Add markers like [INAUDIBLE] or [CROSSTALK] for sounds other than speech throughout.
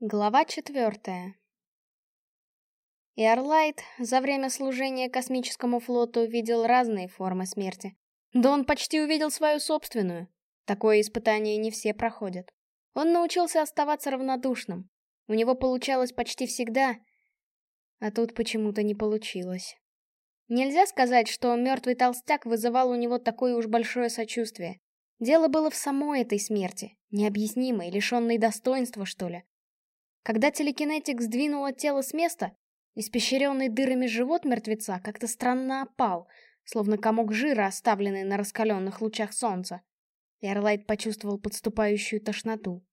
Глава четвертая. Иорлайт за время служения космическому флоту увидел разные формы смерти. Да он почти увидел свою собственную. Такое испытание не все проходят. Он научился оставаться равнодушным. У него получалось почти всегда, а тут почему-то не получилось. Нельзя сказать, что мертвый толстяк вызывал у него такое уж большое сочувствие. Дело было в самой этой смерти, необъяснимой, лишенной достоинства, что ли. Когда телекинетик сдвинула тело с места, испещренный дырами живот мертвеца как-то странно опал, словно комок жира, оставленный на раскаленных лучах солнца. Эрлайт почувствовал подступающую тошноту.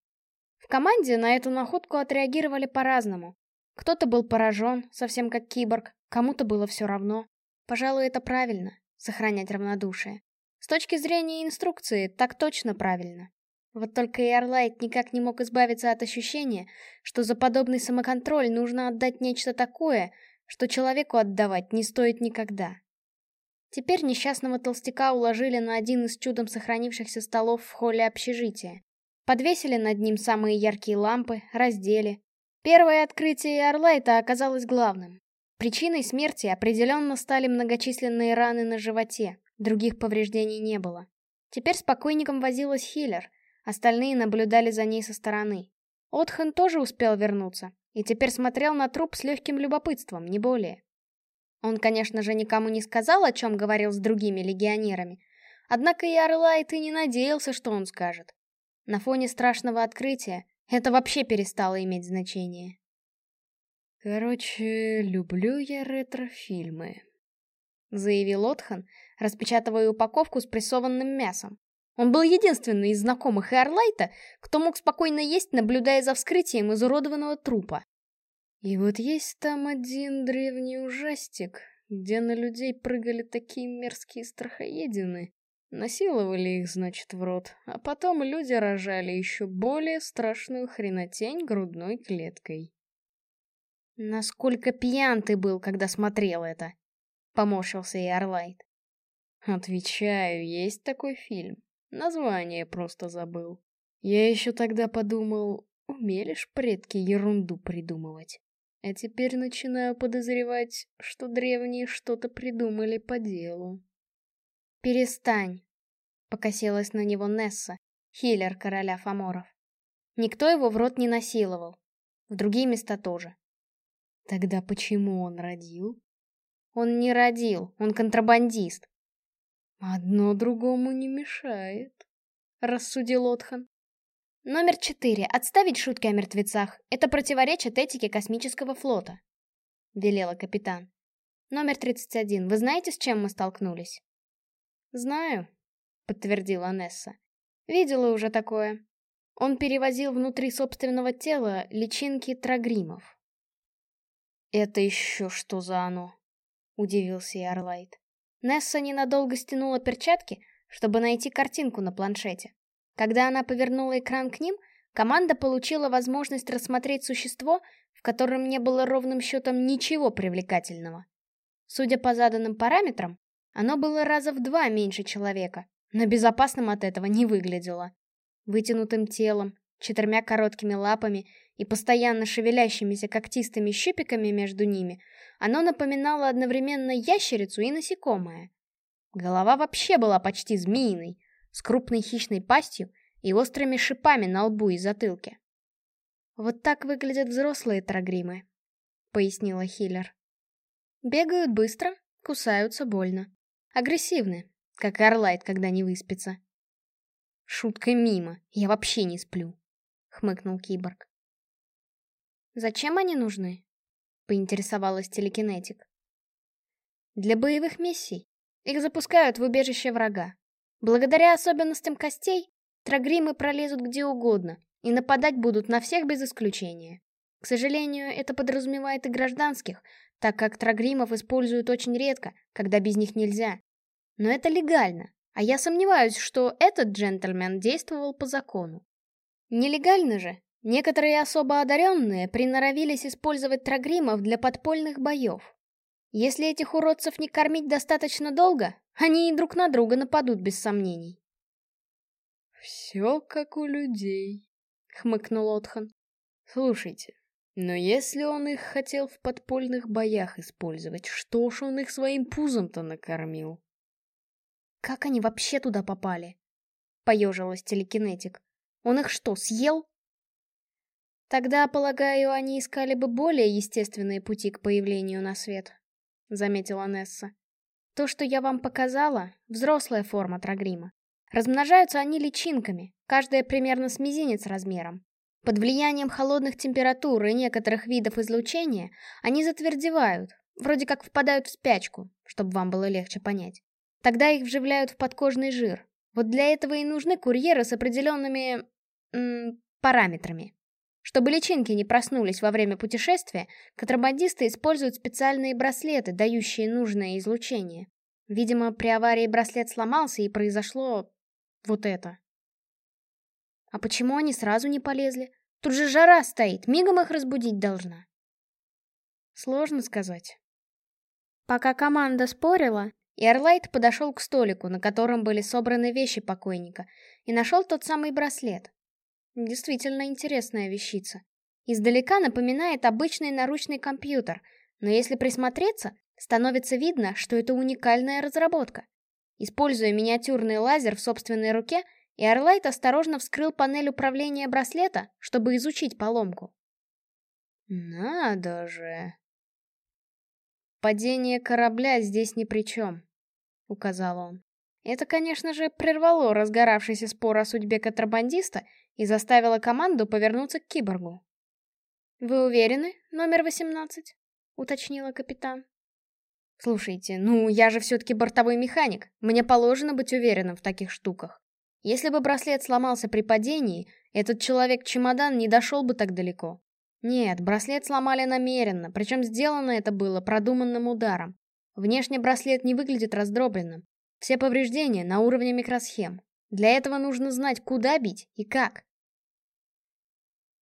В команде на эту находку отреагировали по-разному. Кто-то был поражен, совсем как киборг, кому-то было все равно. Пожалуй, это правильно — сохранять равнодушие. С точки зрения инструкции, так точно правильно. Вот только Эрлайт никак не мог избавиться от ощущения, что за подобный самоконтроль нужно отдать нечто такое, что человеку отдавать не стоит никогда. Теперь несчастного толстяка уложили на один из чудом сохранившихся столов в холле общежития. Подвесили над ним самые яркие лампы, раздели. Первое открытие Эрлайта оказалось главным. Причиной смерти определенно стали многочисленные раны на животе, других повреждений не было. Теперь с покойником возилась Хиллер — Остальные наблюдали за ней со стороны. Отхан тоже успел вернуться, и теперь смотрел на труп с легким любопытством, не более. Он, конечно же, никому не сказал, о чем говорил с другими легионерами, однако и Орлайт и не надеялся, что он скажет. На фоне страшного открытия это вообще перестало иметь значение. «Короче, люблю я ретро-фильмы», — заявил Отхан, распечатывая упаковку с прессованным мясом. Он был единственный из знакомых Эрлайта, кто мог спокойно есть, наблюдая за вскрытием изуродованного трупа. И вот есть там один древний ужастик, где на людей прыгали такие мерзкие страхоедины. Насиловали их, значит, в рот, а потом люди рожали еще более страшную хренотень грудной клеткой. «Насколько пьян ты был, когда смотрел это?» — поморщился и Орлайт. «Отвечаю, есть такой фильм. Название просто забыл. Я еще тогда подумал, умели ж предки ерунду придумывать. А теперь начинаю подозревать, что древние что-то придумали по делу. «Перестань!» — покосилась на него Несса, хиллер короля Фоморов. Никто его в рот не насиловал. В другие места тоже. Тогда почему он родил? Он не родил, он контрабандист. «Одно другому не мешает», — рассудил Отхан. Номер четыре. Отставить шутки о мертвецах. Это противоречит этике космического флота. Велела капитан. Номер 31. Вы знаете, с чем мы столкнулись? Знаю, подтвердила Несса. Видела уже такое. Он перевозил внутри собственного тела личинки трагримов. Это еще что за оно? Удивился Ярлайт. Несса ненадолго стянула перчатки, чтобы найти картинку на планшете. Когда она повернула экран к ним, команда получила возможность рассмотреть существо, в котором не было ровным счетом ничего привлекательного. Судя по заданным параметрам, оно было раза в два меньше человека, но безопасным от этого не выглядело. Вытянутым телом, четырьмя короткими лапами и постоянно шевелящимися когтистыми щупиками между ними, оно напоминало одновременно ящерицу и насекомое. Голова вообще была почти змеиной, с крупной хищной пастью и острыми шипами на лбу и затылке. «Вот так выглядят взрослые трагримы», — пояснила Хиллер. «Бегают быстро, кусаются больно. Агрессивны, как Орлайт, когда не выспится». «Шутка мимо, я вообще не сплю», — хмыкнул киборг. «Зачем они нужны?» — поинтересовалась телекинетик. «Для боевых миссий. Их запускают в убежище врага. Благодаря особенностям костей, трагримы пролезут где угодно и нападать будут на всех без исключения. К сожалению, это подразумевает и гражданских, так как трагримов используют очень редко, когда без них нельзя. Но это легально, а я сомневаюсь, что этот джентльмен действовал по закону. Нелегально же, Некоторые особо одаренные приноровились использовать трагримов для подпольных боев. Если этих уродцев не кормить достаточно долго, они и друг на друга нападут без сомнений. «Все как у людей», — хмыкнул Отхан. Слушайте, но если он их хотел в подпольных боях использовать, что ж он их своим пузом-то накормил? Как они вообще туда попали? Поежилась телекинетик. Он их что, съел? Тогда, полагаю, они искали бы более естественные пути к появлению на свет, заметила Несса. То, что я вам показала, взрослая форма трагрима. Размножаются они личинками, каждая примерно с мизинец размером. Под влиянием холодных температур и некоторых видов излучения они затвердевают, вроде как впадают в спячку, чтобы вам было легче понять. Тогда их вживляют в подкожный жир. Вот для этого и нужны курьеры с определенными... М, параметрами. Чтобы личинки не проснулись во время путешествия, контрабандисты используют специальные браслеты, дающие нужное излучение. Видимо, при аварии браслет сломался и произошло... вот это. А почему они сразу не полезли? Тут же жара стоит, мигом их разбудить должна. Сложно сказать. Пока команда спорила, Эрлайт подошел к столику, на котором были собраны вещи покойника, и нашел тот самый браслет. Действительно интересная вещица. Издалека напоминает обычный наручный компьютер, но если присмотреться, становится видно, что это уникальная разработка. Используя миниатюрный лазер в собственной руке, и Орлайт осторожно вскрыл панель управления браслета, чтобы изучить поломку. «Надо же!» «Падение корабля здесь ни при чем», — указал он. Это, конечно же, прервало разгоравшийся спор о судьбе контрабандиста и заставило команду повернуться к киборгу. «Вы уверены, номер 18?» — уточнила капитан. «Слушайте, ну я же все-таки бортовой механик, мне положено быть уверенным в таких штуках. Если бы браслет сломался при падении, этот человек-чемодан не дошел бы так далеко. Нет, браслет сломали намеренно, причем сделано это было продуманным ударом. Внешне браслет не выглядит раздробленным. Все повреждения на уровне микросхем. Для этого нужно знать, куда бить и как.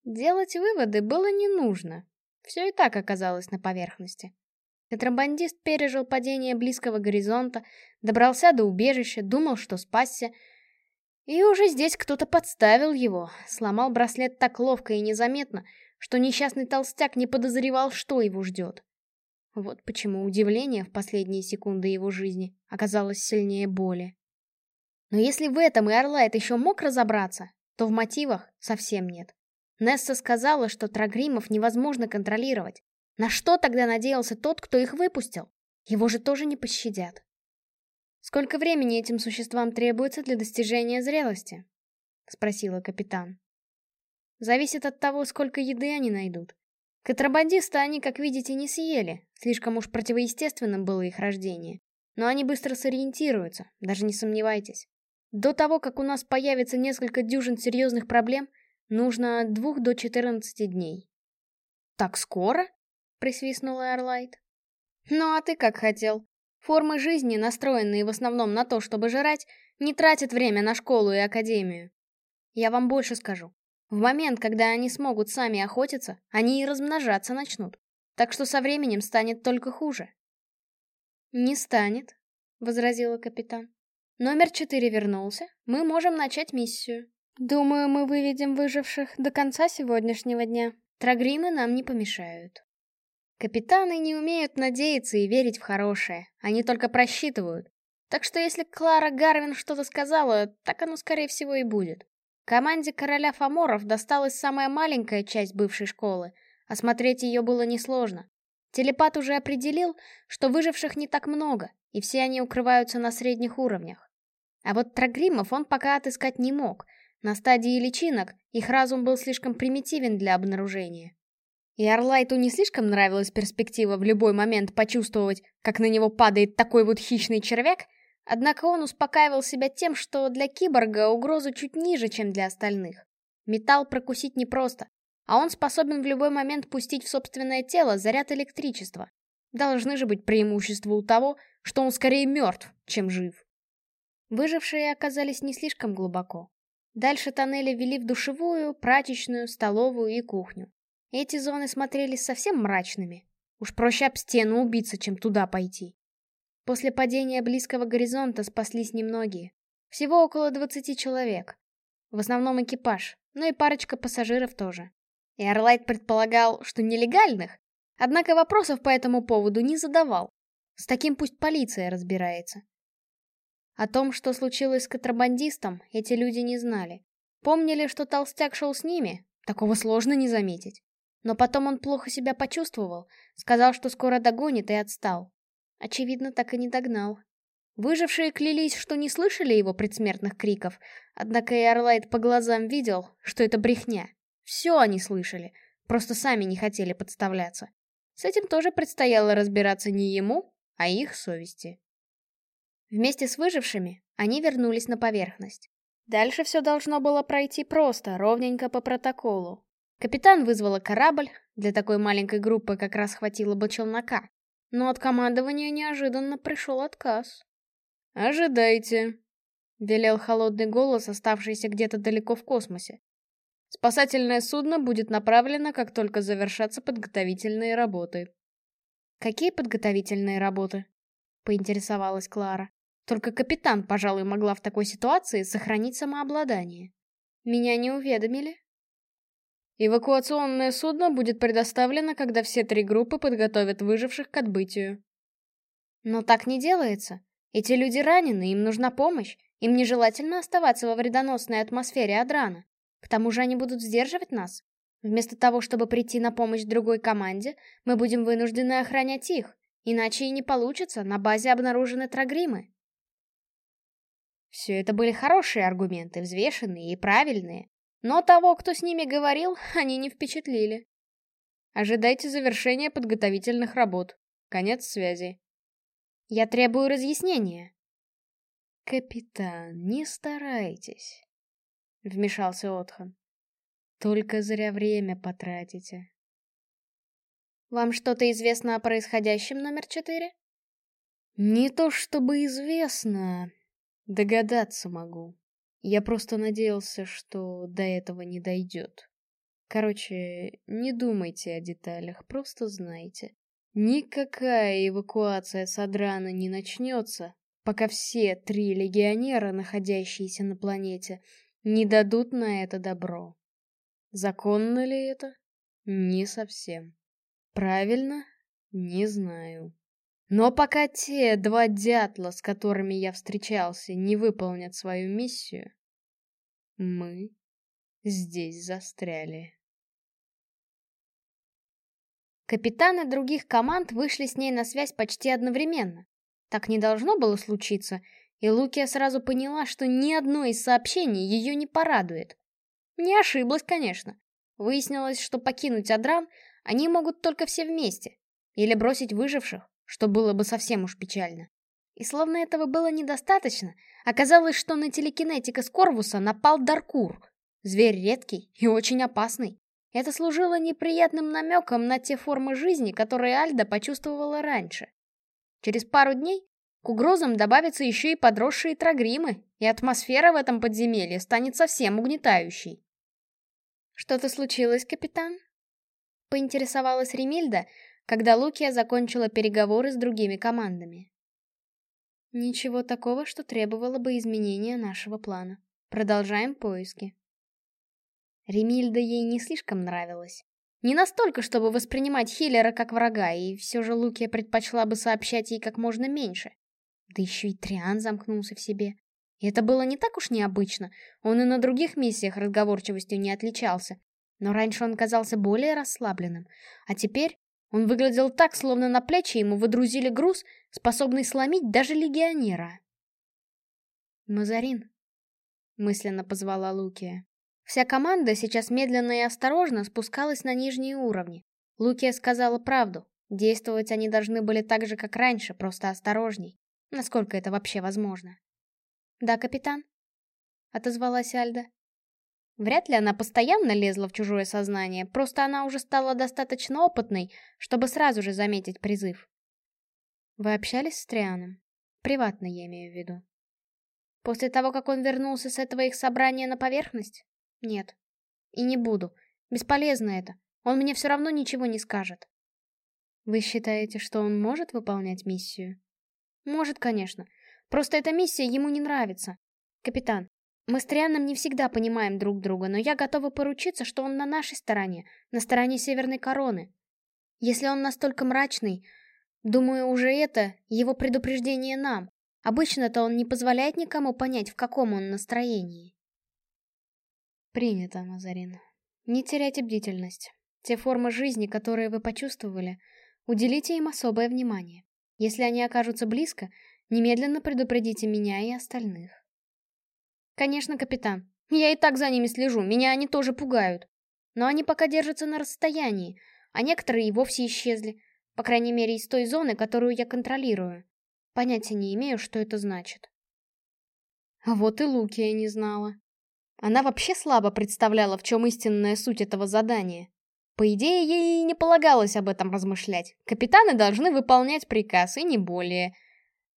Делать выводы было не нужно. Все и так оказалось на поверхности. Контрабандист пережил падение близкого горизонта, добрался до убежища, думал, что спасся, и уже здесь кто-то подставил его, сломал браслет так ловко и незаметно, что несчастный толстяк не подозревал, что его ждет. Вот почему удивление в последние секунды его жизни оказалось сильнее боли. Но если в этом и Орлайт еще мог разобраться, то в мотивах совсем нет. Несса сказала, что трагримов невозможно контролировать. На что тогда надеялся тот, кто их выпустил? Его же тоже не пощадят. «Сколько времени этим существам требуется для достижения зрелости?» — спросила капитан. «Зависит от того, сколько еды они найдут. Контрабандисты они, как видите, не съели, слишком уж противоестественным было их рождение. Но они быстро сориентируются, даже не сомневайтесь. До того, как у нас появится несколько дюжин серьезных проблем, нужно от двух до 14 дней. «Так скоро?» — присвистнула Эрлайт. «Ну а ты как хотел?» Формы жизни, настроенные в основном на то, чтобы жрать, не тратят время на школу и академию. Я вам больше скажу. В момент, когда они смогут сами охотиться, они и размножаться начнут. Так что со временем станет только хуже. «Не станет», — возразила капитан. «Номер четыре вернулся. Мы можем начать миссию. Думаю, мы выведем выживших до конца сегодняшнего дня. Трагримы нам не помешают». Капитаны не умеют надеяться и верить в хорошее, они только просчитывают. Так что если Клара Гарвин что-то сказала, так оно скорее всего и будет. Команде короля Фоморов досталась самая маленькая часть бывшей школы, осмотреть ее было несложно. Телепат уже определил, что выживших не так много, и все они укрываются на средних уровнях. А вот Трагримов он пока отыскать не мог. На стадии личинок их разум был слишком примитивен для обнаружения. И Орлайту не слишком нравилась перспектива в любой момент почувствовать, как на него падает такой вот хищный червяк, однако он успокаивал себя тем, что для киборга угроза чуть ниже, чем для остальных. Металл прокусить непросто, а он способен в любой момент пустить в собственное тело заряд электричества. Должны же быть преимущества у того, что он скорее мертв, чем жив. Выжившие оказались не слишком глубоко. Дальше тоннели вели в душевую, прачечную, столовую и кухню. Эти зоны смотрелись совсем мрачными. Уж проще об стену убиться, чем туда пойти. После падения близкого горизонта спаслись немногие. Всего около 20 человек. В основном экипаж, но и парочка пассажиров тоже. Эрлайт предполагал, что нелегальных, однако вопросов по этому поводу не задавал. С таким пусть полиция разбирается. О том, что случилось с контрабандистом, эти люди не знали. Помнили, что толстяк шел с ними, такого сложно не заметить. Но потом он плохо себя почувствовал, сказал, что скоро догонит и отстал. Очевидно, так и не догнал. Выжившие клялись, что не слышали его предсмертных криков, однако и Орлайт по глазам видел, что это брехня. Все они слышали, просто сами не хотели подставляться. С этим тоже предстояло разбираться не ему, а их совести. Вместе с выжившими они вернулись на поверхность. Дальше все должно было пройти просто, ровненько по протоколу. Капитан вызвала корабль, для такой маленькой группы как раз хватило бы челнока. Но от командования неожиданно пришел отказ. «Ожидайте», — велел холодный голос, оставшийся где-то далеко в космосе. «Спасательное судно будет направлено, как только завершатся подготовительные работы». «Какие подготовительные работы?» — поинтересовалась Клара. Только капитан, пожалуй, могла в такой ситуации сохранить самообладание. Меня не уведомили. Эвакуационное судно будет предоставлено, когда все три группы подготовят выживших к отбытию. Но так не делается. Эти люди ранены, им нужна помощь. Им нежелательно оставаться во вредоносной атмосфере Адрана. К тому же они будут сдерживать нас. Вместо того, чтобы прийти на помощь другой команде, мы будем вынуждены охранять их. Иначе и не получится, на базе обнаружены трагримы. Все это были хорошие аргументы, взвешенные и правильные. Но того, кто с ними говорил, [LAUGHS] они не впечатлили. Ожидайте завершения подготовительных работ. Конец связи. Я требую разъяснения. Капитан, не старайтесь, вмешался Отхан. Только зря время потратите. Вам что-то известно о происходящем, номер четыре? Не то чтобы известно, догадаться могу. Я просто надеялся, что до этого не дойдет. Короче, не думайте о деталях, просто знайте. Никакая эвакуация Садрана не начнется, пока все три легионера, находящиеся на планете, не дадут на это добро. Законно ли это? Не совсем. Правильно? Не знаю. Но пока те два дятла, с которыми я встречался, не выполнят свою миссию, мы здесь застряли. Капитаны других команд вышли с ней на связь почти одновременно. Так не должно было случиться, и Лукия сразу поняла, что ни одно из сообщений ее не порадует. Не ошиблась, конечно. Выяснилось, что покинуть Адран они могут только все вместе, или бросить выживших что было бы совсем уж печально. И словно этого было недостаточно, оказалось, что на телекинетика Скорвуса напал Даркур. Зверь редкий и очень опасный. Это служило неприятным намеком на те формы жизни, которые Альда почувствовала раньше. Через пару дней к угрозам добавятся еще и подросшие трагримы, и атмосфера в этом подземелье станет совсем угнетающей. «Что-то случилось, капитан?» Поинтересовалась Ремильда, когда Лукия закончила переговоры с другими командами. Ничего такого, что требовало бы изменения нашего плана. Продолжаем поиски. Ремильда ей не слишком нравилась. Не настолько, чтобы воспринимать Хиллера как врага, и все же Лукия предпочла бы сообщать ей как можно меньше. Да еще и Триан замкнулся в себе. И это было не так уж необычно, он и на других миссиях разговорчивостью не отличался. Но раньше он казался более расслабленным, а теперь он выглядел так, словно на плечи ему выдрузили груз, способный сломить даже легионера. «Мазарин», — мысленно позвала Лукия. Вся команда сейчас медленно и осторожно спускалась на нижние уровни. Лукия сказала правду. Действовать они должны были так же, как раньше, просто осторожней. Насколько это вообще возможно. «Да, капитан?» — отозвалась Альда. Вряд ли она постоянно лезла в чужое сознание, просто она уже стала достаточно опытной, чтобы сразу же заметить призыв. Вы общались с Трианом? Приватно я имею в виду. После того, как он вернулся с этого их собрания на поверхность? Нет. И не буду. Бесполезно это. Он мне все равно ничего не скажет. Вы считаете, что он может выполнять миссию? Может, конечно. Просто эта миссия ему не нравится. Капитан, Мы с Трианом не всегда понимаем друг друга, но я готова поручиться, что он на нашей стороне, на стороне Северной Короны. Если он настолько мрачный, думаю, уже это его предупреждение нам. Обычно-то он не позволяет никому понять, в каком он настроении. Принято, Мазарин. Не теряйте бдительность. Те формы жизни, которые вы почувствовали, уделите им особое внимание. Если они окажутся близко, немедленно предупредите меня и остальных. Конечно, капитан. Я и так за ними слежу, меня они тоже пугают. Но они пока держатся на расстоянии, а некоторые и вовсе исчезли. По крайней мере, из той зоны, которую я контролирую. Понятия не имею, что это значит. А вот и Лукия не знала. Она вообще слабо представляла, в чем истинная суть этого задания. По идее, ей не полагалось об этом размышлять. Капитаны должны выполнять приказ, и не более.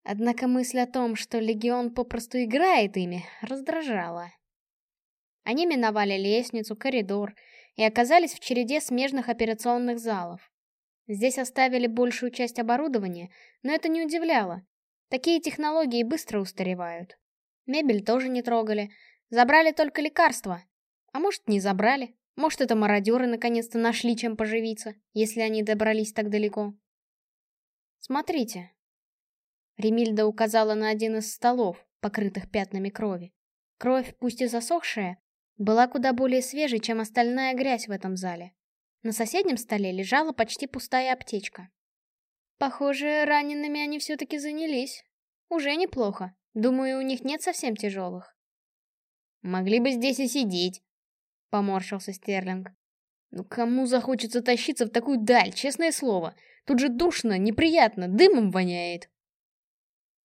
Однако мысль о том, что Легион попросту играет ими, раздражала. Они миновали лестницу, коридор и оказались в череде смежных операционных залов. Здесь оставили большую часть оборудования, но это не удивляло. Такие технологии быстро устаревают. Мебель тоже не трогали, забрали только лекарства. А может, не забрали, может, это мародеры наконец-то нашли чем поживиться, если они добрались так далеко. Смотрите. Ремильда указала на один из столов, покрытых пятнами крови. Кровь, пусть и засохшая, была куда более свежей, чем остальная грязь в этом зале. На соседнем столе лежала почти пустая аптечка. Похоже, ранеными они все-таки занялись. Уже неплохо. Думаю, у них нет совсем тяжелых. Могли бы здесь и сидеть, поморщился Стерлинг. Ну кому захочется тащиться в такую даль, честное слово? Тут же душно, неприятно, дымом воняет.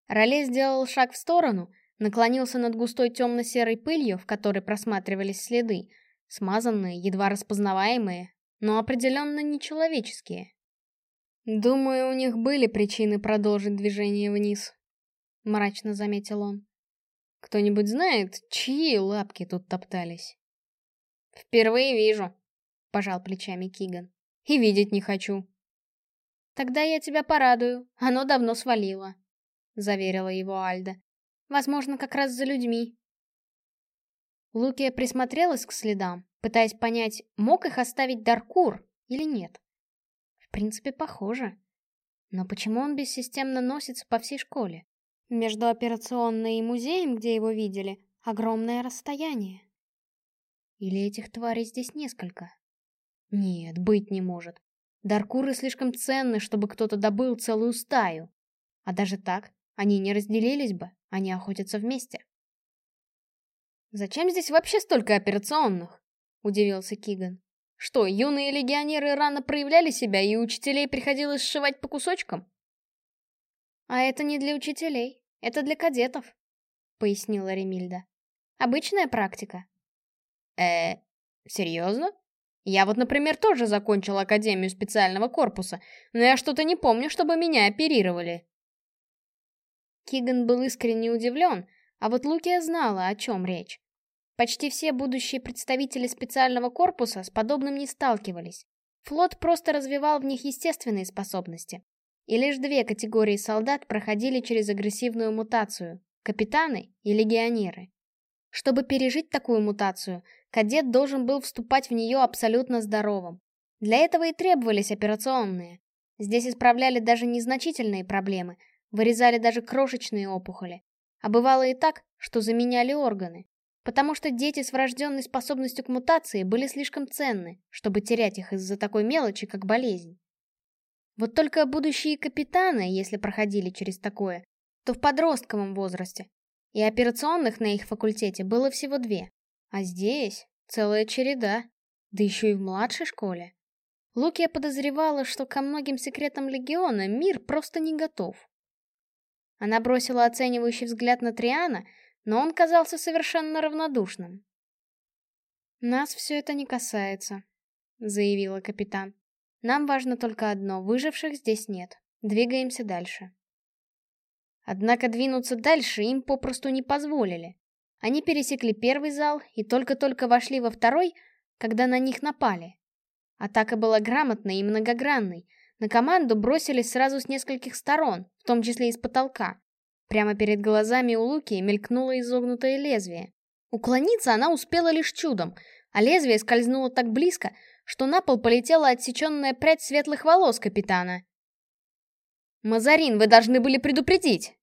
Роле сделал шаг в сторону, наклонился над густой темно-серой пылью, в которой просматривались следы, смазанные, едва распознаваемые, но определенно нечеловеческие. «Думаю, у них были причины продолжить движение вниз», — мрачно заметил он. «Кто-нибудь знает, чьи лапки тут топтались?» «Впервые вижу», — пожал плечами Киган. «И видеть не хочу». «Тогда я тебя порадую, оно давно свалило», — заверила его Альда. «Возможно, как раз за людьми». Лукия присмотрелась к следам, пытаясь понять, мог их оставить Даркур или нет. В принципе, похоже. Но почему он бессистемно носится по всей школе? Между операционной и музеем, где его видели, огромное расстояние. Или этих тварей здесь несколько? Нет, быть не может. Даркуры слишком ценны, чтобы кто-то добыл целую стаю. А даже так, они не разделились бы, они охотятся вместе. «Зачем здесь вообще столько операционных?» — удивился Киган. «Что, юные легионеры рано проявляли себя, и учителей приходилось сшивать по кусочкам?» «А это не для учителей, это для кадетов», — пояснила Ремильда. «Обычная практика». э серьезно? Я вот, например, тоже закончил Академию специального корпуса, но я что-то не помню, чтобы меня оперировали». Киган был искренне удивлен, а вот Лукия знала, о чем речь. Почти все будущие представители специального корпуса с подобным не сталкивались. Флот просто развивал в них естественные способности. И лишь две категории солдат проходили через агрессивную мутацию – капитаны и легионеры. Чтобы пережить такую мутацию, кадет должен был вступать в нее абсолютно здоровым. Для этого и требовались операционные. Здесь исправляли даже незначительные проблемы, вырезали даже крошечные опухоли. А бывало и так, что заменяли органы. Потому что дети с врожденной способностью к мутации были слишком ценны, чтобы терять их из-за такой мелочи, как болезнь. Вот только будущие капитаны, если проходили через такое, то в подростковом возрасте. И операционных на их факультете было всего две. А здесь целая череда. Да еще и в младшей школе. Лукия подозревала, что ко многим секретам Легиона мир просто не готов. Она бросила оценивающий взгляд на Триана, но он казался совершенно равнодушным. «Нас все это не касается», — заявила капитан. «Нам важно только одно — выживших здесь нет. Двигаемся дальше». Однако двинуться дальше им попросту не позволили. Они пересекли первый зал и только-только вошли во второй, когда на них напали. Атака была грамотной и многогранной. На команду бросились сразу с нескольких сторон, в том числе из потолка. Прямо перед глазами у Луки мелькнуло изогнутое лезвие. Уклониться она успела лишь чудом, а лезвие скользнуло так близко, что на пол полетела отсеченная прядь светлых волос капитана. «Мазарин, вы должны были предупредить!»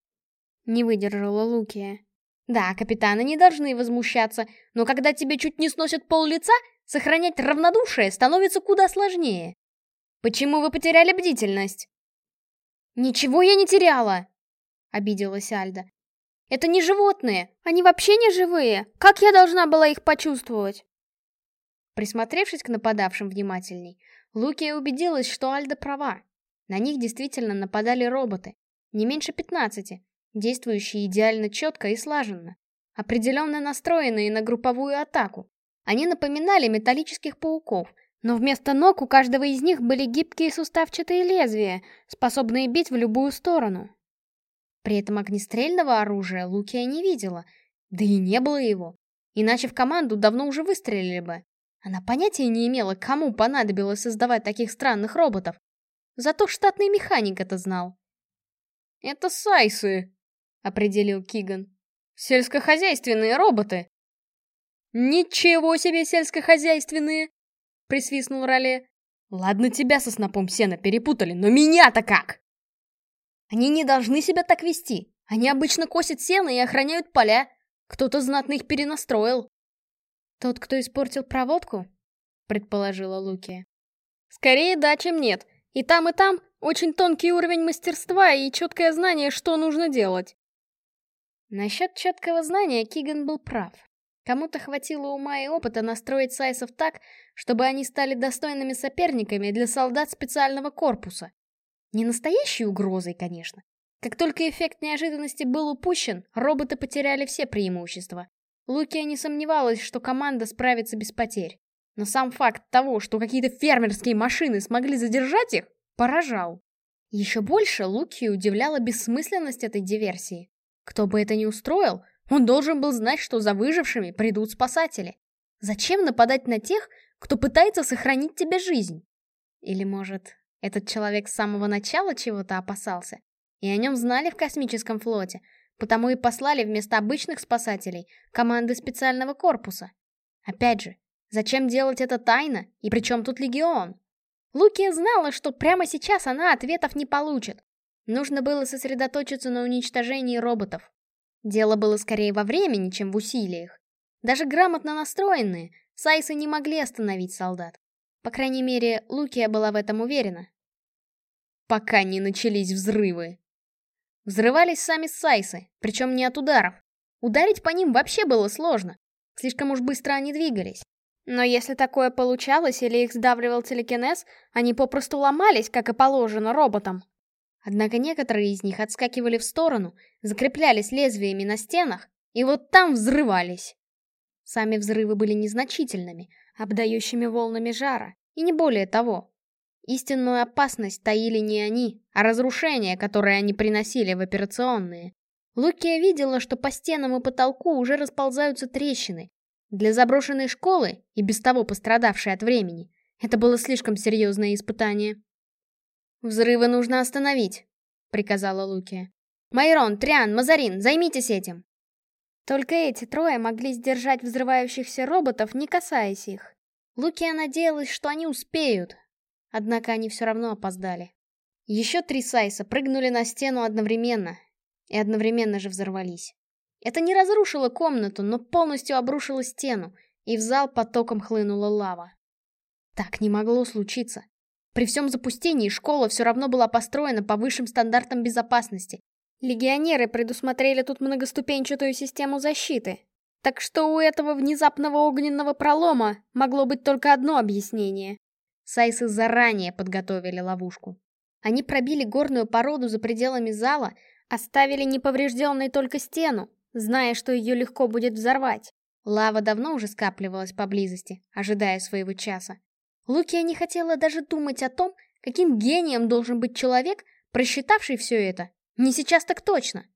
Не выдержала Лукия. «Да, капитаны не должны возмущаться, но когда тебе чуть не сносят пол лица, сохранять равнодушие становится куда сложнее. Почему вы потеряли бдительность?» «Ничего я не теряла!» — обиделась Альда. «Это не животные! Они вообще не живые! Как я должна была их почувствовать?» Присмотревшись к нападавшим внимательней, Лукия убедилась, что Альда права. На них действительно нападали роботы, не меньше пятнадцати, действующие идеально четко и слаженно, определенно настроенные на групповую атаку. Они напоминали металлических пауков, но вместо ног у каждого из них были гибкие суставчатые лезвия, способные бить в любую сторону. При этом огнестрельного оружия Лукия не видела, да и не было его, иначе в команду давно уже выстрелили бы. Она понятия не имела, кому понадобилось создавать таких странных роботов. Зато штатный механик это знал. «Это сайсы», — определил Киган. «Сельскохозяйственные роботы». «Ничего себе сельскохозяйственные!» — присвистнул Роле. «Ладно, тебя со снопом сена перепутали, но меня-то как?» «Они не должны себя так вести. Они обычно косят сено и охраняют поля. Кто-то знатно их перенастроил». «Тот, кто испортил проводку?» — предположила Луки. «Скорее да, чем нет. И там, и там очень тонкий уровень мастерства и четкое знание, что нужно делать». Насчет четкого знания Киган был прав. Кому-то хватило ума и опыта настроить сайсов так, чтобы они стали достойными соперниками для солдат специального корпуса. Не настоящей угрозой, конечно. Как только эффект неожиданности был упущен, роботы потеряли все преимущества. Лукия не сомневалась, что команда справится без потерь. Но сам факт того, что какие-то фермерские машины смогли задержать их, поражал. Еще больше Луки удивляла бессмысленность этой диверсии. Кто бы это ни устроил, он должен был знать, что за выжившими придут спасатели. Зачем нападать на тех, кто пытается сохранить тебе жизнь? Или, может, этот человек с самого начала чего-то опасался? И о нем знали в космическом флоте, Потому и послали вместо обычных спасателей команды специального корпуса. Опять же, зачем делать это тайно, и при чем тут Легион? Лукия знала, что прямо сейчас она ответов не получит. Нужно было сосредоточиться на уничтожении роботов. Дело было скорее во времени, чем в усилиях. Даже грамотно настроенные, Сайсы не могли остановить солдат. По крайней мере, Лукия была в этом уверена. Пока не начались взрывы, Взрывались сами сайсы, причем не от ударов. Ударить по ним вообще было сложно. Слишком уж быстро они двигались. Но если такое получалось или их сдавливал телекинез, они попросту ломались, как и положено роботам. Однако некоторые из них отскакивали в сторону, закреплялись лезвиями на стенах, и вот там взрывались. Сами взрывы были незначительными, обдающими волнами жара, и не более того. Истинную опасность таили не они, а разрушения, которые они приносили в операционные. Лукия видела, что по стенам и потолку уже расползаются трещины. Для заброшенной школы, и без того пострадавшей от времени, это было слишком серьезное испытание. «Взрывы нужно остановить», — приказала Лукия. «Майрон, Триан, Мазарин, займитесь этим!» Только эти трое могли сдержать взрывающихся роботов, не касаясь их. Лукия надеялась, что они успеют, Однако они все равно опоздали. Еще три Сайса прыгнули на стену одновременно. И одновременно же взорвались. Это не разрушило комнату, но полностью обрушило стену, и в зал потоком хлынула лава. Так не могло случиться. При всем запустении школа все равно была построена по высшим стандартам безопасности. Легионеры предусмотрели тут многоступенчатую систему защиты. Так что у этого внезапного огненного пролома могло быть только одно объяснение. Сайсы заранее подготовили ловушку. Они пробили горную породу за пределами зала, оставили неповрежденной только стену, зная, что ее легко будет взорвать. Лава давно уже скапливалась поблизости, ожидая своего часа. Лукия не хотела даже думать о том, каким гением должен быть человек, просчитавший все это. Не сейчас так точно.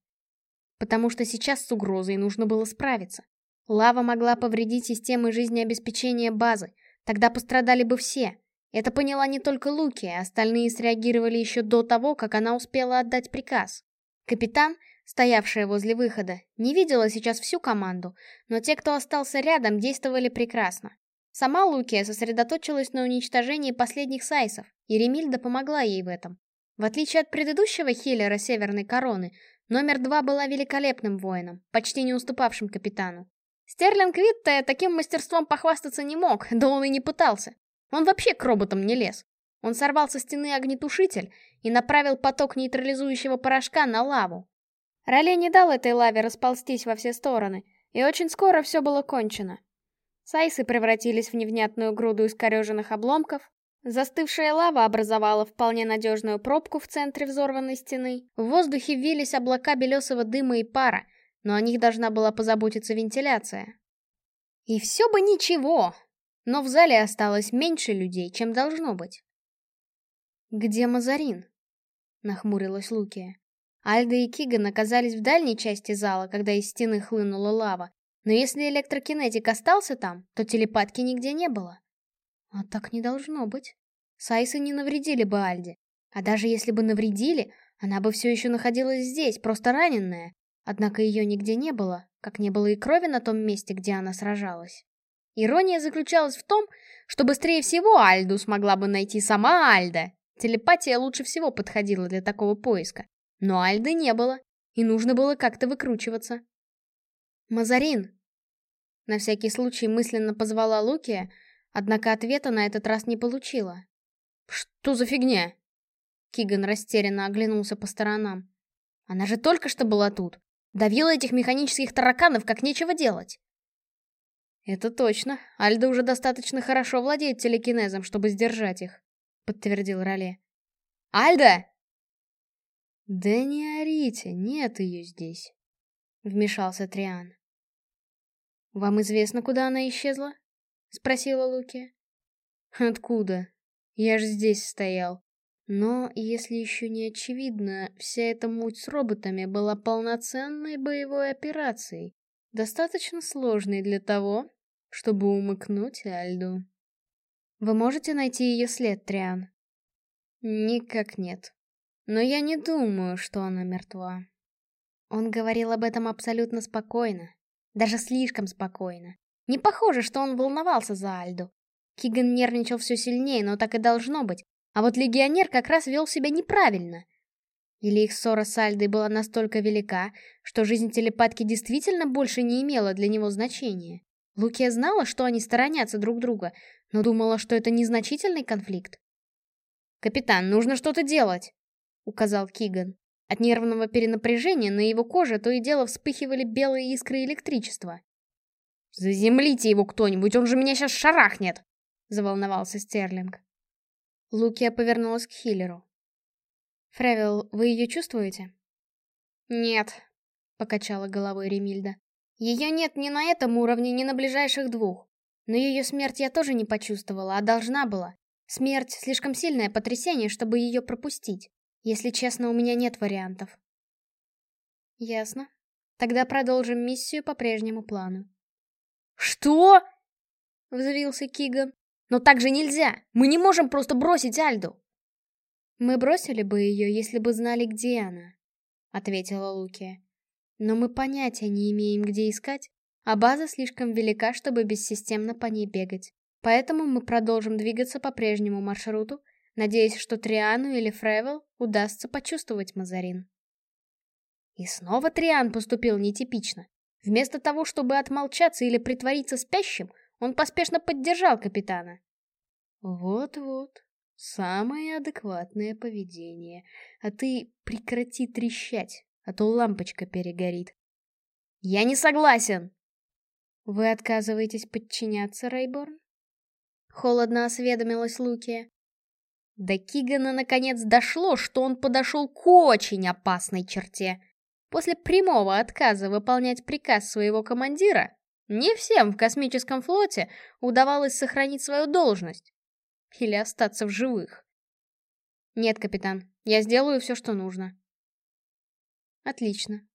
Потому что сейчас с угрозой нужно было справиться. Лава могла повредить системы жизнеобеспечения базы, тогда пострадали бы все. Это поняла не только Луки, остальные среагировали еще до того, как она успела отдать приказ. Капитан, стоявшая возле выхода, не видела сейчас всю команду, но те, кто остался рядом, действовали прекрасно. Сама Лукия сосредоточилась на уничтожении последних сайсов, и Ремильда помогла ей в этом. В отличие от предыдущего хиллера Северной Короны, номер два была великолепным воином, почти не уступавшим капитану. Стерлинг Витте таким мастерством похвастаться не мог, да он и не пытался. Он вообще к роботам не лез. Он сорвал со стены огнетушитель и направил поток нейтрализующего порошка на лаву. Роле не дал этой лаве расползтись во все стороны, и очень скоро все было кончено. Сайсы превратились в невнятную груду искореженных обломков, застывшая лава образовала вполне надежную пробку в центре взорванной стены, в воздухе вились облака белесого дыма и пара, но о них должна была позаботиться вентиляция. И все бы ничего, но в зале осталось меньше людей, чем должно быть. «Где Мазарин?» — нахмурилась Лукия. Альда и Киган оказались в дальней части зала, когда из стены хлынула лава, но если электрокинетик остался там, то телепатки нигде не было. А так не должно быть. Сайсы не навредили бы Альде. А даже если бы навредили, она бы все еще находилась здесь, просто раненная, Однако ее нигде не было, как не было и крови на том месте, где она сражалась. Ирония заключалась в том, что быстрее всего Альду смогла бы найти сама Альда. Телепатия лучше всего подходила для такого поиска. Но Альды не было, и нужно было как-то выкручиваться. «Мазарин!» На всякий случай мысленно позвала Лукия, однако ответа на этот раз не получила. «Что за фигня?» Киган растерянно оглянулся по сторонам. «Она же только что была тут. Давила этих механических тараканов, как нечего делать. Это точно. Альда уже достаточно хорошо владеет телекинезом, чтобы сдержать их, подтвердил Роле. Альда! Да не орите, нет ее здесь, вмешался Триан. Вам известно, куда она исчезла? спросила Луки. Откуда? Я ж здесь стоял. Но, если еще не очевидно, вся эта муть с роботами была полноценной боевой операцией, достаточно сложной для того, чтобы умыкнуть Альду. Вы можете найти ее след, Триан? Никак нет. Но я не думаю, что она мертва. Он говорил об этом абсолютно спокойно. Даже слишком спокойно. Не похоже, что он волновался за Альду. Киган нервничал все сильнее, но так и должно быть, а вот легионер как раз вел себя неправильно. Или их ссора с Альдой была настолько велика, что жизнь телепатки действительно больше не имела для него значения. Лукия знала, что они сторонятся друг друга, но думала, что это незначительный конфликт. «Капитан, нужно что-то делать!» — указал Киган. От нервного перенапряжения на его коже то и дело вспыхивали белые искры электричества. «Заземлите его кто-нибудь, он же меня сейчас шарахнет!» — заволновался Стерлинг. Лукия повернулась к Хиллеру. «Фревел, вы ее чувствуете?» «Нет», — покачала головой Ремильда. «Ее нет ни на этом уровне, ни на ближайших двух. Но ее смерть я тоже не почувствовала, а должна была. Смерть — слишком сильное потрясение, чтобы ее пропустить. Если честно, у меня нет вариантов». «Ясно. Тогда продолжим миссию по прежнему плану». «Что?» — взвился Киган. Но так же нельзя. Мы не можем просто бросить Альду. Мы бросили бы ее, если бы знали, где она, ответила Лукия. Но мы понятия не имеем, где искать, а база слишком велика, чтобы бессистемно по ней бегать. Поэтому мы продолжим двигаться по прежнему маршруту, надеясь, что Триану или Фревел удастся почувствовать Мазарин. И снова Триан поступил нетипично. Вместо того, чтобы отмолчаться или притвориться спящим, он поспешно поддержал капитана. Вот-вот, самое адекватное поведение. А ты прекрати трещать, а то лампочка перегорит. Я не согласен! Вы отказываетесь подчиняться, Рейборн? Холодно осведомилась Лукия. До Кигана наконец дошло, что он подошел к очень опасной черте. После прямого отказа выполнять приказ своего командира, не всем в космическом флоте удавалось сохранить свою должность. Или остаться в живых. Нет, капитан, я сделаю все, что нужно. Отлично.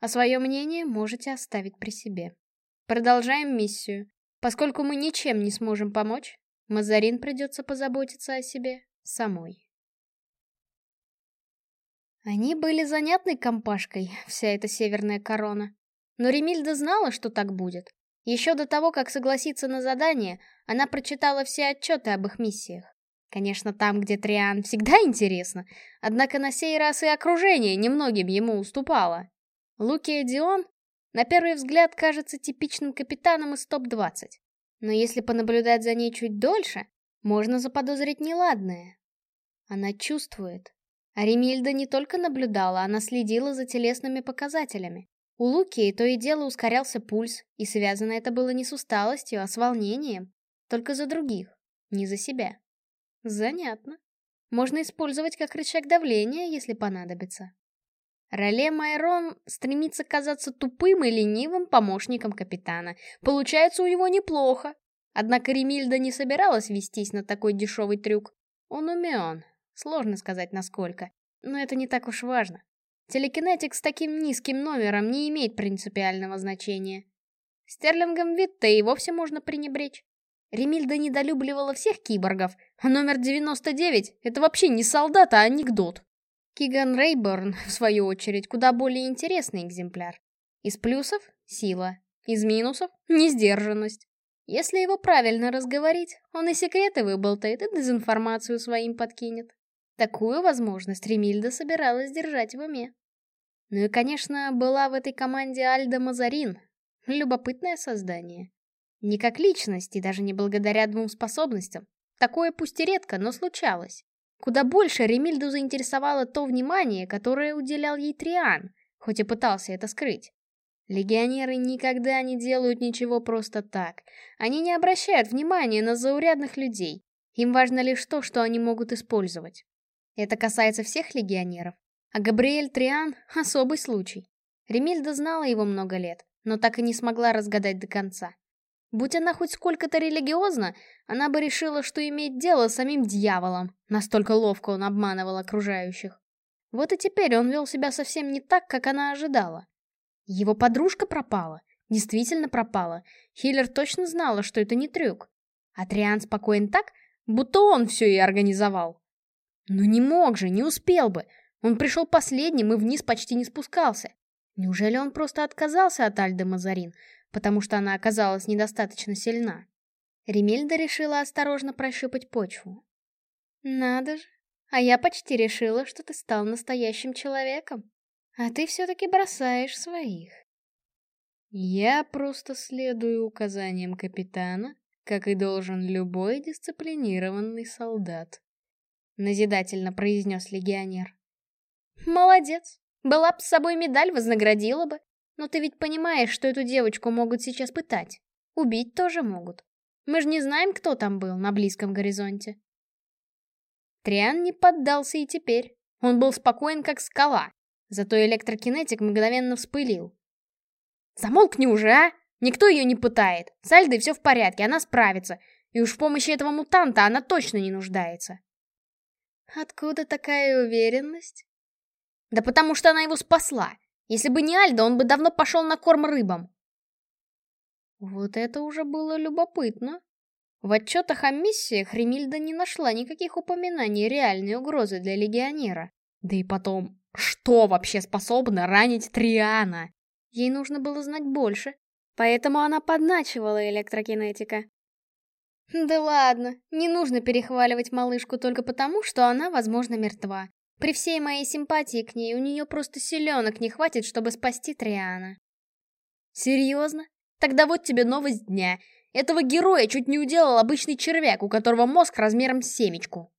А свое мнение можете оставить при себе. Продолжаем миссию. Поскольку мы ничем не сможем помочь, Мазарин придется позаботиться о себе самой. Они были занятной компашкой, [LAUGHS] вся эта северная корона. Но Ремильда знала, что так будет. Еще до того, как согласиться на задание, она прочитала все отчеты об их миссиях. Конечно, там, где Триан, всегда интересно, однако на сей раз и окружение немногим ему уступало. Лукия Дион, на первый взгляд, кажется типичным капитаном из топ-20. Но если понаблюдать за ней чуть дольше, можно заподозрить неладное. Она чувствует. А Ремильда не только наблюдала, она следила за телесными показателями. У Луки то и дело ускорялся пульс, и связано это было не с усталостью, а с волнением. Только за других, не за себя. Занятно. Можно использовать как рычаг давления, если понадобится. Роле Майрон стремится казаться тупым и ленивым помощником капитана. Получается у него неплохо. Однако Ремильда не собиралась вестись на такой дешевый трюк. Он умен. Сложно сказать насколько. Но это не так уж важно. Телекинетик с таким низким номером не имеет принципиального значения. Стерлингом Витта и вовсе можно пренебречь. Ремильда недолюбливала всех киборгов, а номер 99 — это вообще не солдат, а анекдот. Киган Рейборн, в свою очередь, куда более интересный экземпляр. Из плюсов — сила, из минусов — несдержанность. Если его правильно разговорить, он и секреты выболтает, и дезинформацию своим подкинет. Такую возможность Ремильда собиралась держать в уме. Ну и, конечно, была в этой команде Альда Мазарин. Любопытное создание. Не как личность и даже не благодаря двум способностям. Такое пусть и редко, но случалось. Куда больше Ремильду заинтересовало то внимание, которое уделял ей Триан, хоть и пытался это скрыть. Легионеры никогда не делают ничего просто так. Они не обращают внимания на заурядных людей. Им важно лишь то, что они могут использовать. Это касается всех легионеров. А Габриэль Триан — особый случай. Ремильда знала его много лет, но так и не смогла разгадать до конца. Будь она хоть сколько-то религиозна, она бы решила, что имеет дело с самим дьяволом, настолько ловко он обманывал окружающих. Вот и теперь он вел себя совсем не так, как она ожидала. Его подружка пропала, действительно пропала. Хиллер точно знала, что это не трюк. А Триан спокоен так, будто он все и организовал. Но не мог же, не успел бы, он пришел последним и вниз почти не спускался. Неужели он просто отказался от Альды Мазарин, потому что она оказалась недостаточно сильна? Ремельда решила осторожно прощупать почву. «Надо же, а я почти решила, что ты стал настоящим человеком. А ты все-таки бросаешь своих». «Я просто следую указаниям капитана, как и должен любой дисциплинированный солдат», — назидательно произнес легионер. Молодец. Была бы с собой медаль, вознаградила бы. Но ты ведь понимаешь, что эту девочку могут сейчас пытать. Убить тоже могут. Мы же не знаем, кто там был на близком горизонте. Триан не поддался и теперь. Он был спокоен, как скала. Зато электрокинетик мгновенно вспылил. «Замолкни уже, а! Никто ее не пытает. С Альдой все в порядке, она справится. И уж в помощи этого мутанта она точно не нуждается». «Откуда такая уверенность?» Да потому что она его спасла. Если бы не Альда, он бы давно пошел на корм рыбам. Вот это уже было любопытно. В отчетах о миссиях Ремильда не нашла никаких упоминаний реальной угрозы для легионера. Да и потом, что вообще способно ранить Триана? Ей нужно было знать больше, поэтому она подначивала электрокинетика. Да ладно, не нужно перехваливать малышку только потому, что она, возможно, мертва. При всей моей симпатии к ней у нее просто силенок не хватит, чтобы спасти Триана. Серьезно? Тогда вот тебе новость дня. Этого героя чуть не уделал обычный червяк, у которого мозг размером с семечку.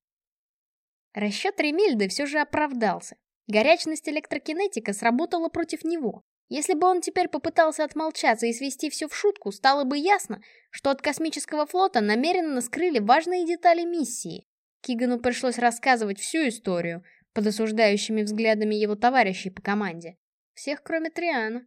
Расчет Ремильды все же оправдался. Горячность электрокинетика сработала против него. Если бы он теперь попытался отмолчаться и свести все в шутку, стало бы ясно, что от космического флота намеренно скрыли важные детали миссии. Кигану пришлось рассказывать всю историю, под осуждающими взглядами его товарищей по команде. Всех, кроме Триана.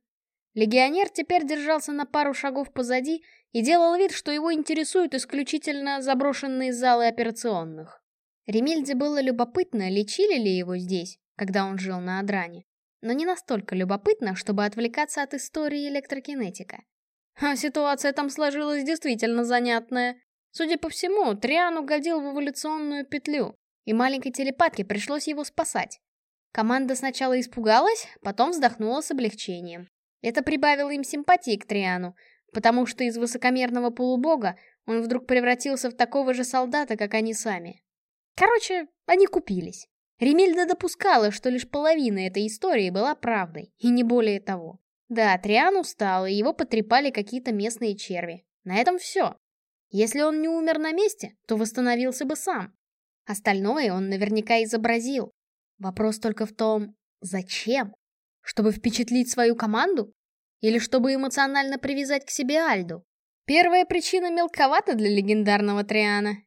Легионер теперь держался на пару шагов позади и делал вид, что его интересуют исключительно заброшенные залы операционных. Ремильде было любопытно, лечили ли его здесь, когда он жил на Адране, но не настолько любопытно, чтобы отвлекаться от истории электрокинетика. А ситуация там сложилась действительно занятная. Судя по всему, Триан угодил в эволюционную петлю, и маленькой телепатке пришлось его спасать. Команда сначала испугалась, потом вздохнула с облегчением. Это прибавило им симпатии к Триану, потому что из высокомерного полубога он вдруг превратился в такого же солдата, как они сами. Короче, они купились. Ремильда допускала, что лишь половина этой истории была правдой, и не более того. Да, Триан устал, и его потрепали какие-то местные черви. На этом все. Если он не умер на месте, то восстановился бы сам. Остальное он наверняка изобразил. Вопрос только в том, зачем? Чтобы впечатлить свою команду? Или чтобы эмоционально привязать к себе Альду? Первая причина мелковата для легендарного Триана.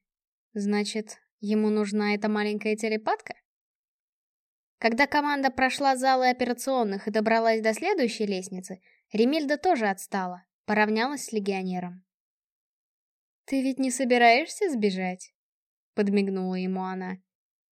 Значит, ему нужна эта маленькая телепатка? Когда команда прошла залы операционных и добралась до следующей лестницы, Ремильда тоже отстала, поравнялась с легионером. «Ты ведь не собираешься сбежать?» — подмигнула ему она.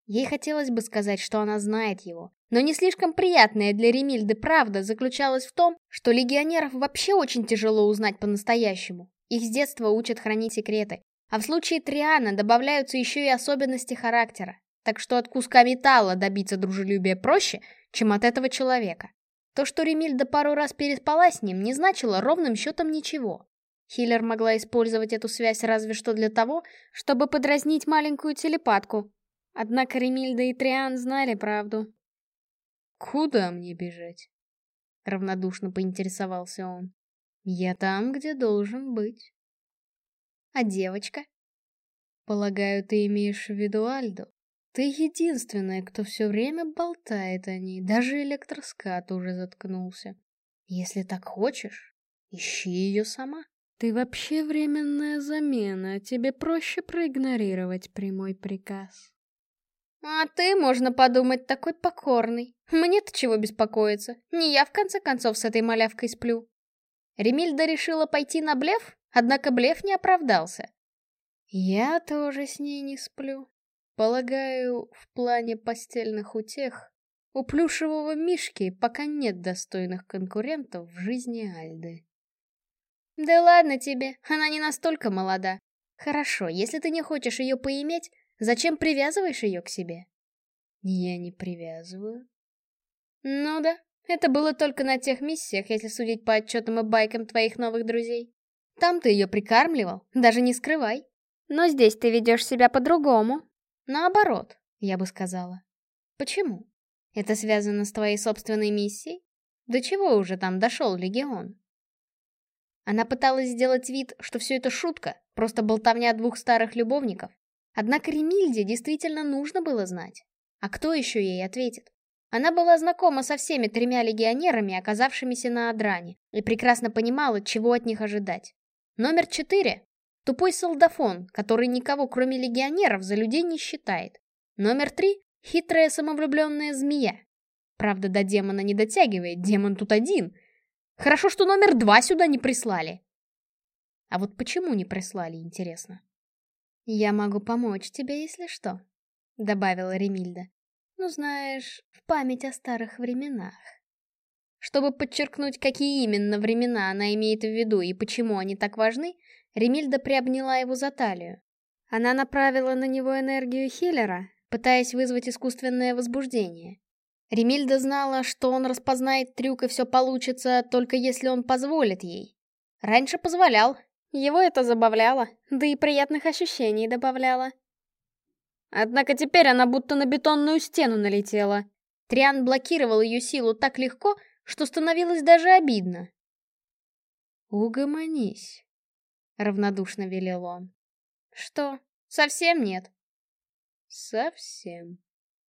Ей хотелось бы сказать, что она знает его, но не слишком приятная для Ремильды правда заключалась в том, что легионеров вообще очень тяжело узнать по-настоящему. Их с детства учат хранить секреты. А в случае Триана добавляются еще и особенности характера. Так что от куска металла добиться дружелюбия проще, чем от этого человека. То, что Ремильда пару раз переспала с ним, не значило ровным счетом ничего. Хиллер могла использовать эту связь разве что для того, чтобы подразнить маленькую телепатку. Однако Ремильда и Триан знали правду. «Куда мне бежать?» — равнодушно поинтересовался он. «Я там, где должен быть». «А девочка?» «Полагаю, ты имеешь в виду Альду?» Ты единственная, кто все время болтает о ней, даже электроскат уже заткнулся. Если так хочешь, ищи ее сама. Ты вообще временная замена, тебе проще проигнорировать прямой приказ. А ты, можно подумать, такой покорный. Мне-то чего беспокоиться? Не я, в конце концов, с этой малявкой сплю. Ремильда решила пойти на блеф, однако блеф не оправдался. Я тоже с ней не сплю. Полагаю, в плане постельных утех у плюшевого мишки пока нет достойных конкурентов в жизни Альды. Да ладно тебе, она не настолько молода. Хорошо, если ты не хочешь ее поиметь, зачем привязываешь ее к себе? Я не привязываю. Ну да, это было только на тех миссиях, если судить по отчетам и байкам твоих новых друзей. Там ты ее прикармливал, даже не скрывай. Но здесь ты ведешь себя по-другому. Наоборот, я бы сказала. Почему? Это связано с твоей собственной миссией? До чего уже там дошел Легион? Она пыталась сделать вид, что все это шутка, просто болтовня двух старых любовников. Однако Ремильде действительно нужно было знать. А кто еще ей ответит? Она была знакома со всеми тремя легионерами, оказавшимися на Адране, и прекрасно понимала, чего от них ожидать. Номер четыре Тупой солдафон, который никого, кроме легионеров, за людей не считает. Номер три — хитрая самовлюбленная змея. Правда, до демона не дотягивает, демон тут один. Хорошо, что номер два сюда не прислали. А вот почему не прислали, интересно? «Я могу помочь тебе, если что», — добавила Ремильда. «Ну, знаешь, в память о старых временах». Чтобы подчеркнуть, какие именно времена она имеет в виду и почему они так важны, Ремильда приобняла его за талию. Она направила на него энергию хиллера, пытаясь вызвать искусственное возбуждение. Ремильда знала, что он распознает трюк и все получится, только если он позволит ей. Раньше позволял. Его это забавляло, да и приятных ощущений добавляло. Однако теперь она будто на бетонную стену налетела. Триан блокировал ее силу так легко, что становилось даже обидно. «Угомонись», — равнодушно велел он. «Что, совсем нет?» «Совсем.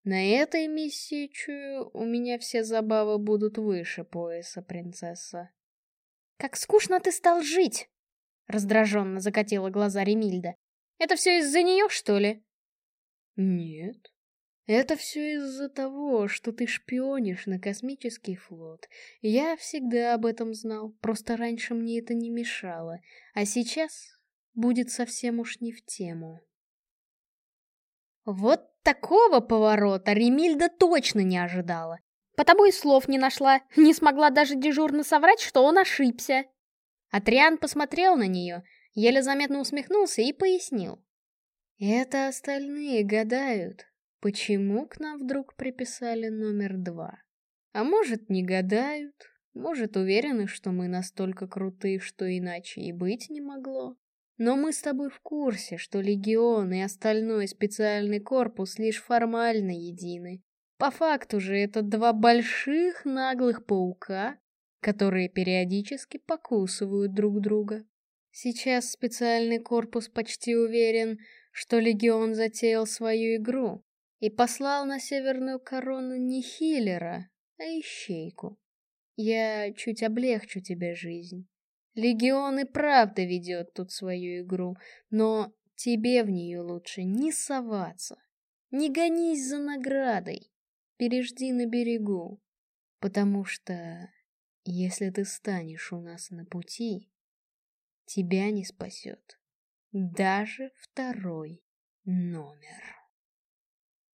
На этой миссии, чую, у меня все забавы будут выше пояса, принцесса». «Как скучно ты стал жить!» — раздраженно закатила глаза Ремильда. «Это все из-за нее, что ли?» «Нет. Это все из-за того, что ты шпионишь на космический флот. Я всегда об этом знал, просто раньше мне это не мешало, а сейчас будет совсем уж не в тему. Вот такого поворота Ремильда точно не ожидала. Потому и слов не нашла, не смогла даже дежурно соврать, что он ошибся. Атриан посмотрел на нее, еле заметно усмехнулся и пояснил. Это остальные гадают, почему к нам вдруг приписали номер два. А может, не гадают, может, уверены, что мы настолько крутые, что иначе и быть не могло. Но мы с тобой в курсе, что Легион и остальной специальный корпус лишь формально едины. По факту же это два больших наглых паука, которые периодически покусывают друг друга. Сейчас специальный корпус почти уверен, что Легион затеял свою игру и послал на Северную Корону не Хиллера, а Ищейку. Я чуть облегчу тебе жизнь. Легион и правда ведет тут свою игру, но тебе в нее лучше не соваться. Не гонись за наградой, пережди на берегу, потому что если ты станешь у нас на пути, тебя не спасет даже второй номер.